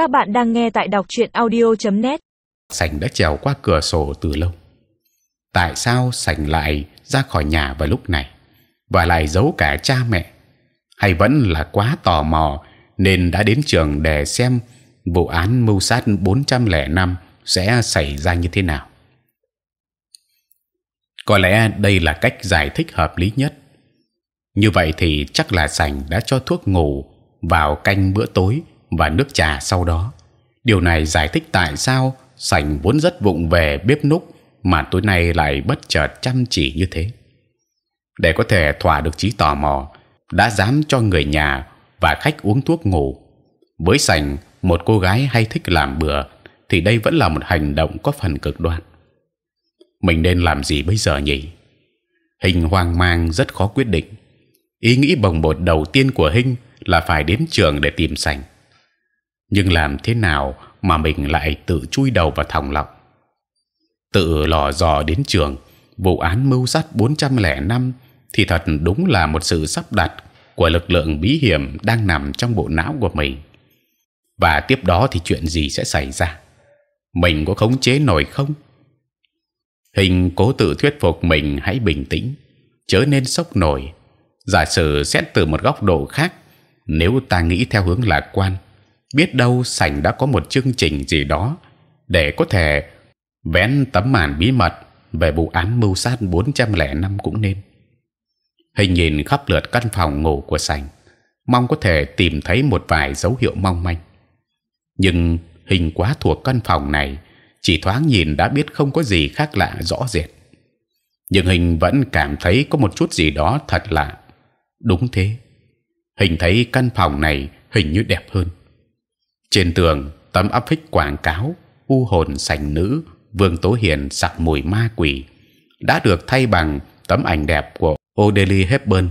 Các bạn đang nghe tại đọc truyện audio.net. sành đã trèo qua cửa sổ từ lâu. Tại sao sành lại ra khỏi nhà vào lúc này và lại giấu cả cha mẹ? Hay vẫn là quá tò mò nên đã đến trường để xem vụ án mưu sát 405 sẽ xảy ra như thế nào? Có lẽ đây là cách giải thích hợp lý nhất. Như vậy thì chắc là sành đã cho thuốc ngủ vào canh bữa tối và nước trà sau đó. Điều này giải thích tại sao sành vốn rất vụng về bếp núc mà tối nay lại bất chợt chăm chỉ như thế. Để có thể thỏa được trí tò mò, đã dám cho người nhà và khách uống thuốc ngủ. Với sành một cô gái hay thích làm bừa, thì đây vẫn là một hành động có phần cực đoan. Mình nên làm gì bây giờ nhỉ? Hình hoang mang rất khó quyết định. Ý nghĩ bồng bột đầu tiên của Hinh là phải đến trường để tìm sành nhưng làm thế nào mà mình lại tự chui đầu vào thòng lọng? Tự lò dò đến trường, vụ án mưu sát 405 thì thật đúng là một sự sắp đặt của lực lượng bí hiểm đang nằm trong bộ não của mình. Và tiếp đó thì chuyện gì sẽ xảy ra? Mình có khống chế nổi không? Hình cố tự thuyết phục mình hãy bình tĩnh, chớ nên sốc nổi. Giả sử xét từ một góc độ khác, nếu ta nghĩ theo hướng lạc quan biết đâu sảnh đã có một chương trình gì đó để có thể vén tấm màn bí mật về vụ án mưu sát 405 cũng nên. Hình nhìn khắp lượt căn phòng ngủ của sảnh, mong có thể tìm thấy một vài dấu hiệu mong manh. Nhưng hình quá thuộc căn phòng này, chỉ thoáng nhìn đã biết không có gì khác lạ rõ rệt. Nhưng hình vẫn cảm thấy có một chút gì đó thật lạ. Đúng thế, hình thấy căn phòng này hình như đẹp hơn trên tường tấm áp phích quảng cáo u hồn sành nữ vương tố hiền sặc mùi ma quỷ đã được thay bằng tấm ảnh đẹp của Odeli Hepburn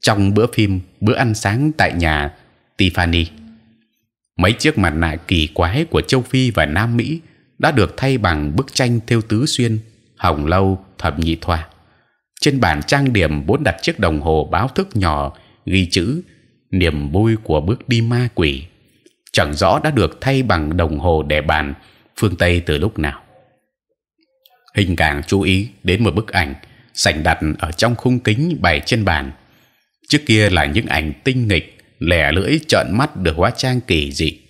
trong bữa phim bữa ăn sáng tại nhà Tiffany. Mấy chiếc mặt nạ kỳ quái của châu Phi và Nam Mỹ đã được thay bằng bức tranh thêu tứ xuyên, hồng lâu, thập nhị thoa. Trên bàn trang điểm bốn đặt chiếc đồng hồ báo thức nhỏ ghi chữ niềm vui của bước đi ma quỷ chẳng rõ đã được thay bằng đồng hồ để bàn. Phương tây từ lúc nào? Hình càng chú ý đến một bức ảnh sành đặt ở trong khung kính bày trên bàn. Trước kia là những ảnh tinh nghịch, lẻ lưỡi, trợn mắt, được hóa trang kỳ dị.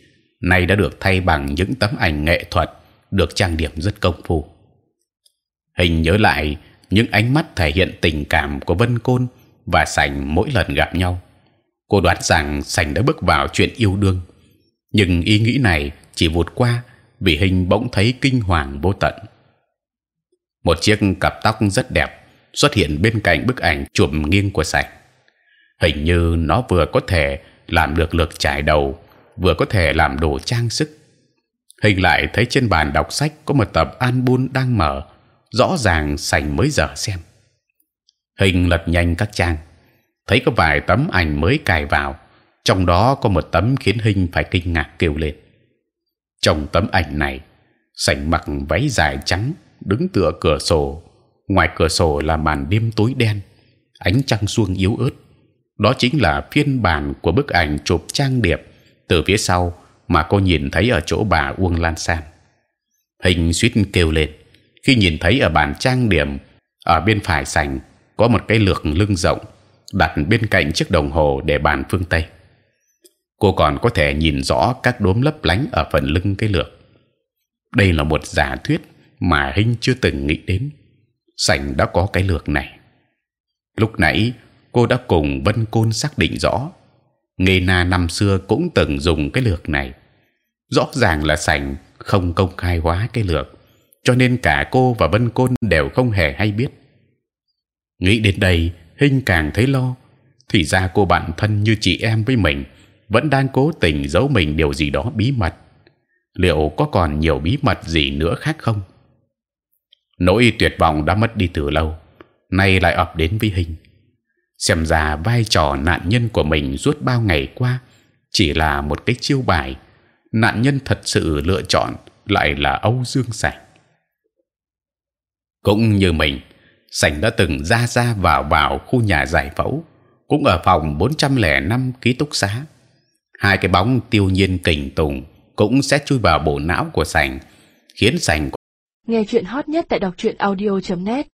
Nay đã được thay bằng những tấm ảnh nghệ thuật, được trang điểm rất công phu. Hình nhớ lại những ánh mắt thể hiện tình cảm của vân côn và sành mỗi lần gặp nhau. Cô đoán rằng sành đã bước vào chuyện yêu đương nhưng ý nghĩ này chỉ vụt qua vì hình bỗng thấy kinh hoàng vô tận. Một chiếc cặp tóc rất đẹp xuất hiện bên cạnh bức ảnh chụp nghiêng của sạch. Hình như nó vừa có thể làm được lược trải đầu, vừa có thể làm đồ trang sức. Hình lại thấy trên bàn đọc sách có một tập album đang mở, rõ ràng sành mới giờ xem. Hình lật nhanh các trang, thấy có vài tấm ảnh mới cài vào trong đó có một tấm khiến hình phải kinh ngạc kêu lên. Trong tấm ảnh này, sảnh mặc váy dài trắng đứng tựa cửa sổ. Ngoài cửa sổ là màn đêm tối đen, ánh trăng xuông yếu ớt. Đó chính là phiên bản của bức ảnh chụp trang điệp từ phía sau mà cô nhìn thấy ở chỗ bà Uông Lan San. Hình suýt kêu lên, khi nhìn thấy ở bàn trang điểm, ở bên phải sảnh có một cái lược lưng rộng đặt bên cạnh chiếc đồng hồ để bàn phương tây cô còn có thể nhìn rõ các đốm lấp lánh ở phần lưng cái lược. Đây là một giả thuyết mà Hinh chưa từng nghĩ đến. Sảnh đã có cái lược này. Lúc nãy cô đã cùng Vân Côn xác định rõ, nghề na năm xưa cũng từng dùng cái lược này. Rõ ràng là Sảnh không công khai hóa cái lược, cho nên cả cô và Vân Côn đều không hề hay biết. Nghĩ đến đây, Hinh càng thấy lo. Thì ra cô bạn thân như chị em với mình vẫn đang cố tình giấu mình điều gì đó bí mật. Liệu có còn nhiều bí mật gì nữa khác không? Nỗi tuyệt vọng đã mất đi từ lâu, nay lại ập đến với hình. Xem ra vai trò nạn nhân của mình suốt bao ngày qua chỉ là một cái chiêu bài. Nạn nhân thật sự lựa chọn lại là Âu Dương Sảnh. Cũng như mình, Sảnh đã từng ra ra vào vào khu nhà giải phẫu, cũng ở phòng 405 ký túc xá hai cái bóng tiêu nhiên kình tùng cũng sẽ chui vào bộ não của sành, khiến sành Nghe chuyện hot nhất tại đọc truyện audio.net